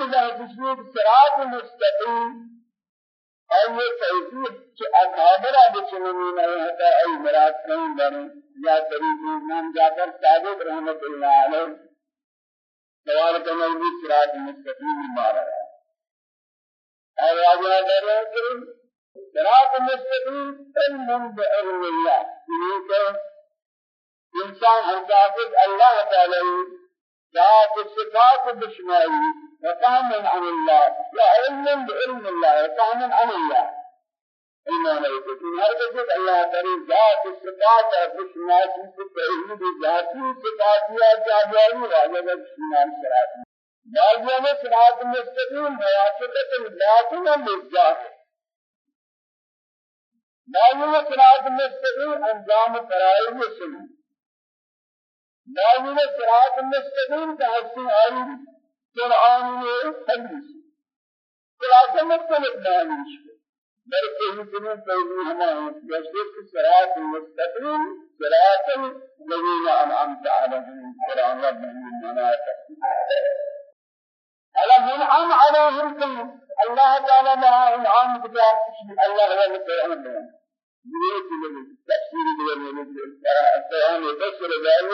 له بسيط صراط مستقيم. أي توفيق أكابر بچنين هتا أي مراد كين بني يا طريق إمام جعفر صادق رحمة الله عليه. سوال كمال صراط مستقيم مارا اور آگے آگے کہ صراط مستقيم علم بعلم الله. إنسان حقاقت الله تعالى. ذات الصفات بشمائي وفهم عن الله. لا علم بعلم الله. وفهم عن الله. إيمان يكون هر وقت الله تعالى ذات الصفات بشمائي في ذاتي صفات يا جابري واجب بشمائي صراط بعض صراط مستقيم واسطة الباطن للذات بعض صراط مستقيم أنجام فرائض السنة بعض صراط مستقيم كهسي آيات قرآن حدیث خلاصہ مختلف بیانش بلکہ یہ دنوں پہلے ہمیں جیسے کہ صراط مستقیم صراط الذين أنعمت عليهم. قرآن ربهم مناطق ألم ينعم عليهم. كم الله تعالى ما إنعام بدا الله هو القرآن بيان يريد تفسير القرآن يفسر ذلك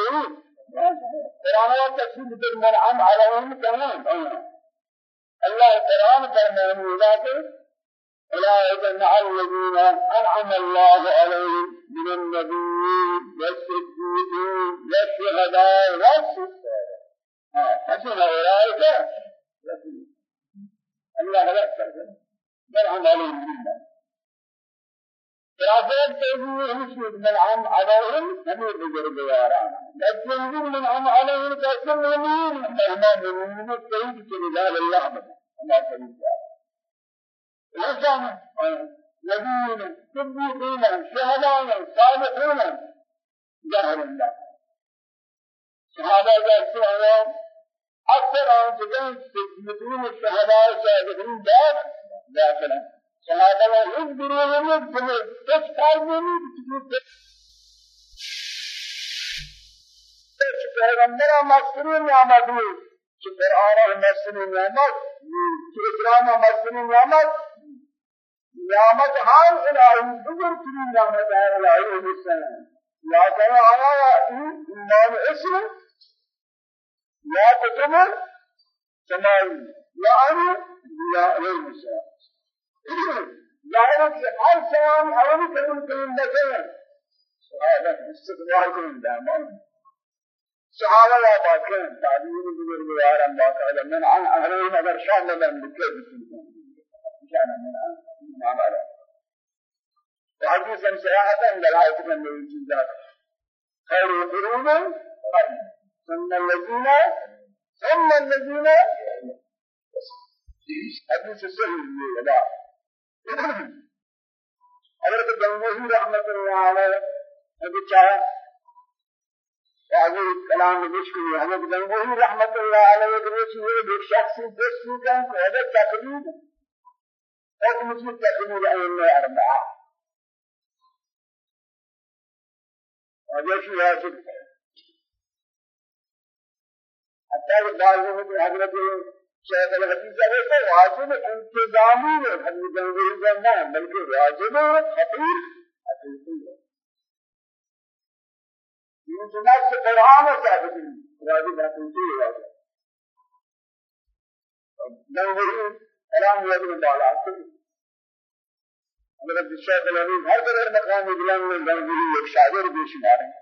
قرآن و تفسیر در منعم علیهم تمام الله قرآن فرمانه ذاته أولئك مع الذين أنعم الله عليهم من النبيين والصديقين والشهداء والصالحين حسن أولئك الله لا يكفر منعم عليهم بالله. خلافات تجوي مشهد من عن عليهم نبي بجربياران لكن من عن عليهم كسر مؤمنين مهما من التوحيد كذلك الله الله سبحانه وتعالى نبينا صديقين شهداء صالحون ظهر الله صحابة جالسون أكثر عن جدًا صديقين الشهداء صالحين داخل شهادة Sahabeler hiç birbirimiz bunu hiç kalbimiz Hiç peygamber anlatsının yağmadı, ki Kur'an'a anlatsının yağmaz, ki İkram anlatsının yağmaz, yağmaz hal ilahi, budur kimin yağmaz hal ilahi olursa. Ya sana ana imanı esin, ya kutumun, semayı, ya anı, ya ölmüşsün. ہے ہر سلام اول کریم کریم لگے صحابہ استقبال کریں دامان صحابہ لا باکن تعلیم بزرگوار اللہ تعالی من عن اہلین اگر شان لم بکے شان من عن ہمارا وحديثا صراحة دلائل من الجزات خير القرون ثم الذين ثم الذين. حديث ولا حضرت گنگوہی رحمت اللہ علیہ ابھی چاہا واضح کلام بشکل حضرت گنگوہی رحمت اللہ علیہ کہ یہ ایک شخص دوستی کا کوئی تقلید حکم کی تقلید ائمہ اربعہ وجه واجب حتى بعض من حضرت شیخ الحدیث ہے تو واجب انتظامی ہے حدیث جنگی جنہ بلکہ واجب خطیر حقیقی ہے یہ جناب سے قرآن ہے ثابت ہے واجب حقیقی ہے جنگی کلام واجب بالا حضرت الشیخ الحدیث ہر قدر مقام اجلان میں جنگی ایک شاگر بھی شمار ہے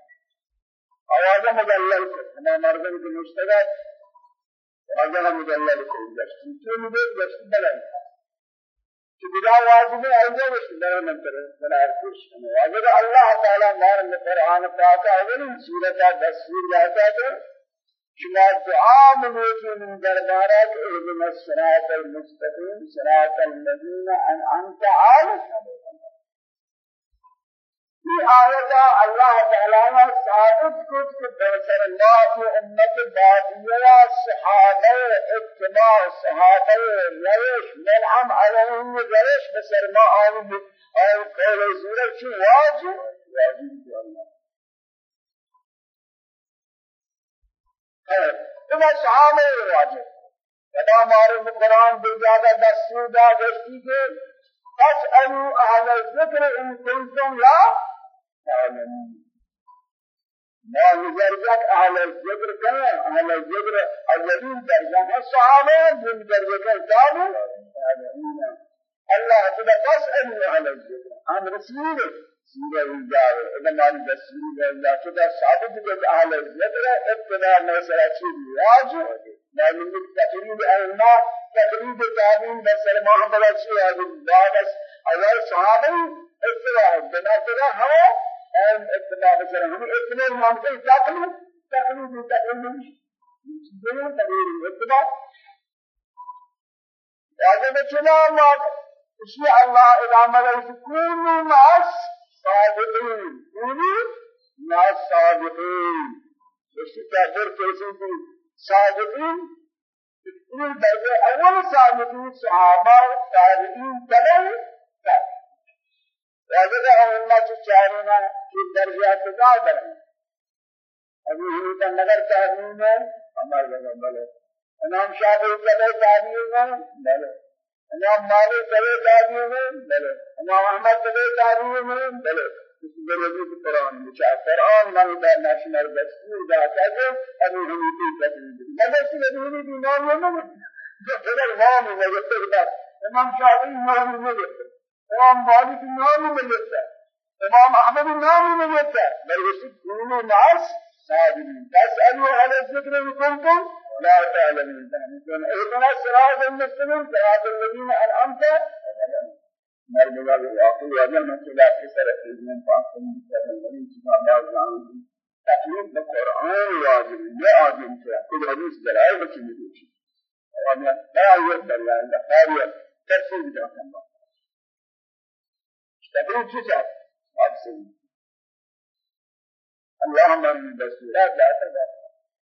آواز مجلل ہمیں مردم کے مشتغل واجب مجلل کو جشن تو مجھے جشن بلند کہ بلا واجب ہے وہ بلا منتر بلا خوش واجب اللہ تعالی مار قرآن پاک اول سورۃ دسور جاتا ہے شما دعا منوجی من دربارات اهدنا الصراط المستقيم. صراط الذين أنعمت عليهم. في آية الله تعالى ثابت كت بسر الله في أمة بادية صحابة. اتباع صحابة ليش منعم عليهم ليش بسر ما آمن أو قول زورة شو واجب واجب في الله إذا صحابة واجب خدا مارے قرآن دے جاگا دستور دا دستی کے فاسألوا أهل الذكر إن كنتم لا تعلمون ما نجرجك أهل الذكر كما أهل الذكر الذين درجة الصحابة من درجة التابع الله تعالى فاسألوا أهل الذكر عن رسوله سورة الجار إذا ما نجسور الله تعالى ثابت أهل الذكر إبتداء مسألة شيء لكن تقريب أئمة تقريب التابعين مثل ما بلا شيء هذا بعد أول صحابي اتباع بنا كذا هو اتباع مثلا هم اتباع ممكن تقريب تقريب تقريب جنون تقريب اتباع هذا بچنا ما اشياء الله إذا ما يكونوا مع الصادقين. كونوا مع الصادقين. تعبير كيسي صادقين این درجه أول صادقین صحابة تابعین تبعی راجع اللہ کے چارنا کی درجہ تدا در ابھی ہی کا نظر تابعین ہے ہمارا جگہ بلے امام شافعی تبع تابعین ہے بلے امام مالک تبع تابعین ہے بلے امام احمد تبع تابعین ہے بلے بلدی قرآن بچا قرآن من در نشمر دستور داتا جو ابو حنیفی تقریبی مدرسی بدونی دی نام نمی جو خدا نام نگفته بس امام شافعی نام نگفته امام مالک نام نگفته امام احمد نام نگفته بلکه کنون ناس صادقین تسألوا على الذكر كنتم لا تعلمون اهدنا الصراط المستقيم صراط الذين أنعمت عليهم مرمولا بالواقع وجه مثلا في سر من فاصل من سبحان الله تقليد بالقرآن واجب لا عاجب كل حديث دلائل بچي مدوشي وأنا لا يقبل إلا خارية تفسير بدعة الله تقليد شو جاب اللهم من بسورات لا تدع